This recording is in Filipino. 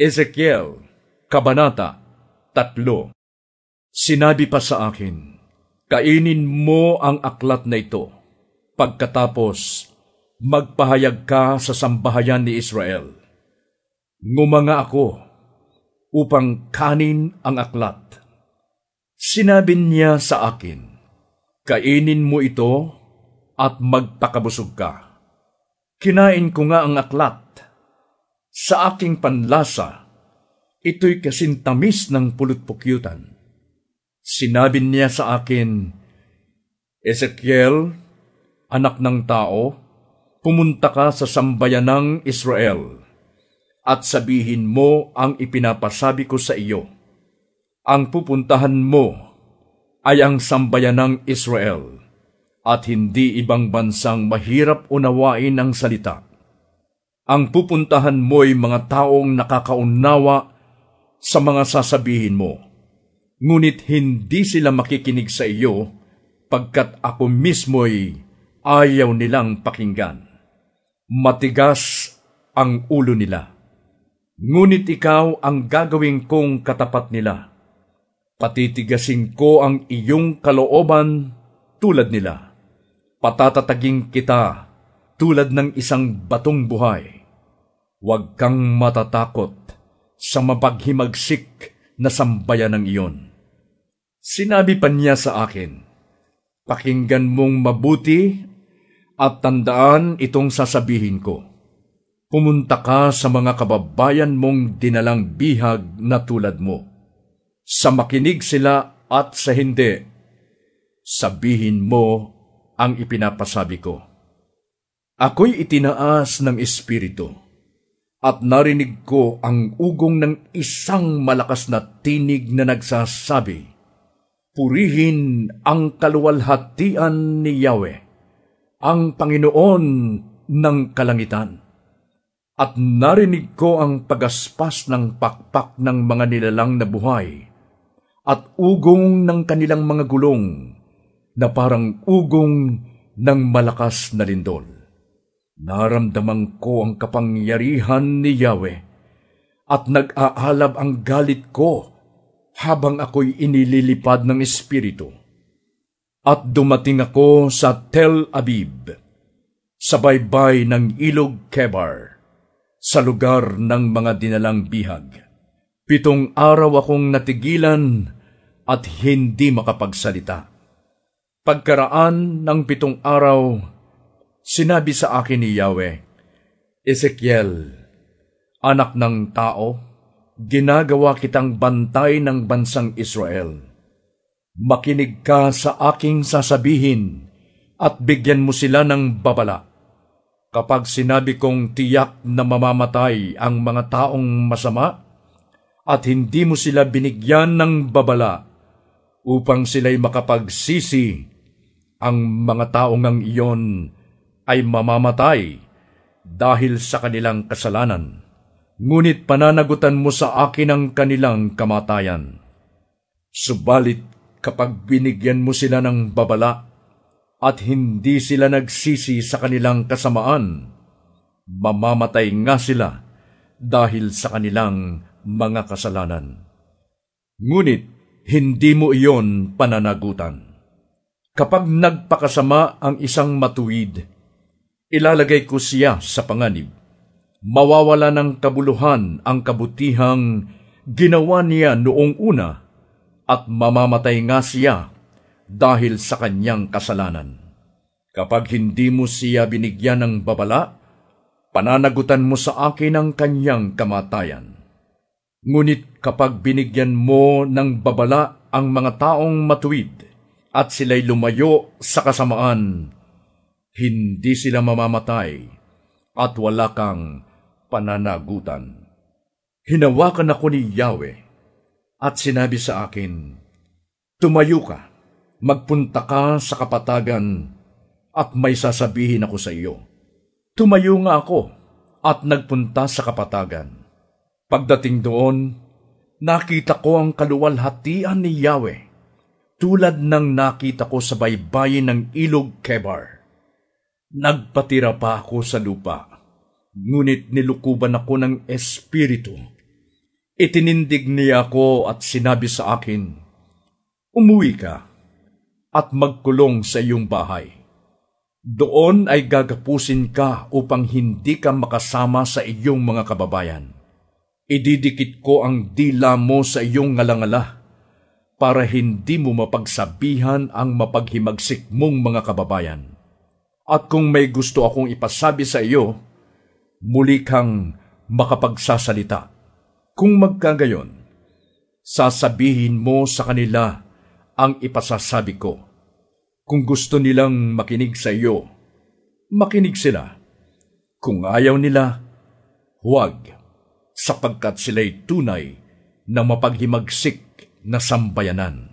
Ezekiel, Kabanata 3 Sinabi pa sa akin, Kainin mo ang aklat na ito. Pagkatapos, magpahayag ka sa sambahayan ni Israel. Ngumanga ako upang kanin ang aklat. Sinabi niya sa akin, Kainin mo ito at magpakabusog ka. Kinain ko nga ang aklat sa aking panlasa, ito'y kasintamis ng pulutpukyutan. Sinabi niya sa akin, Ezekiel, anak ng tao, pumunta ka sa sambayan ng Israel at sabihin mo ang ipinapasabi ko sa iyo. Ang pupuntahan mo ay ang sambayan ng Israel at hindi ibang bansang mahirap unawain ang salita ang pupuntahan mo'y mga taong nakakaunawa sa mga sasabihin mo. Ngunit hindi sila makikinig sa iyo pagkat ako mismo'y ayaw nilang pakinggan. Matigas ang ulo nila. Ngunit ikaw ang gagawin kong katapat nila. Patitigasin ko ang iyong kalooban tulad nila. Patatataging kita tulad ng isang batong buhay Huwag kang matatakot sa mapaghimagsik na sambayan ng iyon. Sinabi pa niya sa akin, Pakinggan mong mabuti at tandaan itong sasabihin ko. Pumunta ka sa mga kababayan mong dinalang bihag na tulad mo. Sa makinig sila at sa hindi, sabihin mo ang ipinapasabi ko. Ako'y itinaas ng Espiritu at narinig ko ang ugong ng isang malakas na tinig na nagsasabi, Purihin ang kaluwalhatian ni Yahweh, ang Panginoon ng kalangitan. At narinig ko ang pagaspas ng pakpak ng mga nilalang na buhay, at ugong ng kanilang mga gulong, na parang ugong ng malakas na lindol. Naramdaman ko ang kapangyarihan ni Yahweh at nag-aalab ang galit ko habang ako'y inililipad ng Espiritu. At dumating ako sa Tel Abib, sa baybay ng Ilog Kebar, sa lugar ng mga dinalang bihag. Pitong araw akong natigilan at hindi makapagsalita. Pagkaraan ng pitong araw, Sinabi sa akin ni Yahweh, Ezekiel, anak ng tao, ginagawa kitang bantay ng bansang Israel. Makinig ka sa aking sasabihin at bigyan mo sila ng babala. Kapag sinabi kong tiyak na mamamatay ang mga taong masama, at hindi mo sila binigyan ng babala upang sila'y makapagsisi, ang mga taong ang iyon ay mamamatay dahil sa kanilang kasalanan. Ngunit pananagutan mo sa akin ang kanilang kamatayan. Subalit kapag binigyan mo sila ng babala at hindi sila nagsisi sa kanilang kasamaan, mamamatay nga sila dahil sa kanilang mga kasalanan. Ngunit hindi mo iyon pananagutan. Kapag nagpakasama ang isang matuwid, Ilalagay ko siya sa panganib. Mawawala ng kabuluhan ang kabutihang ginawa niya noong una at mamamatay nga siya dahil sa kanyang kasalanan. Kapag hindi mo siya binigyan ng babala, pananagutan mo sa akin ang kanyang kamatayan. Ngunit kapag binigyan mo ng babala ang mga taong matuwid at sila'y lumayo sa kasamaan, hindi sila mamamatay at wala kang pananagutan. Hinawakan ako ni Yahweh at sinabi sa akin, Tumayo ka, magpunta ka sa kapatagan at may sasabihin ako sa iyo. Tumayo nga ako at nagpunta sa kapatagan. Pagdating doon, nakita ko ang kaluwalhatian ni Yahweh tulad ng nakita ko sa baybayin ng ilog Kebar Nagpatira pa ako sa lupa, ngunit nilukuban ako ng Espiritu Itinindig niya ako at sinabi sa akin, Umuwi ka at magkulong sa iyong bahay. Doon ay gagapusin ka upang hindi ka makasama sa iyong mga kababayan. Ididikit ko ang dila mo sa iyong ngalangala para hindi mo mapagsabihan ang mapaghimagsik mong mga kababayan. At kung may gusto akong ipasabi sa iyo, muli kang makapagsasalita. Kung magkagayon, sasabihin mo sa kanila ang ipasasabi ko. Kung gusto nilang makinig sa iyo, makinig sila. Kung ayaw nila, huwag, sapagkat sila'y tunay na mapaghimagsik na sambayanan.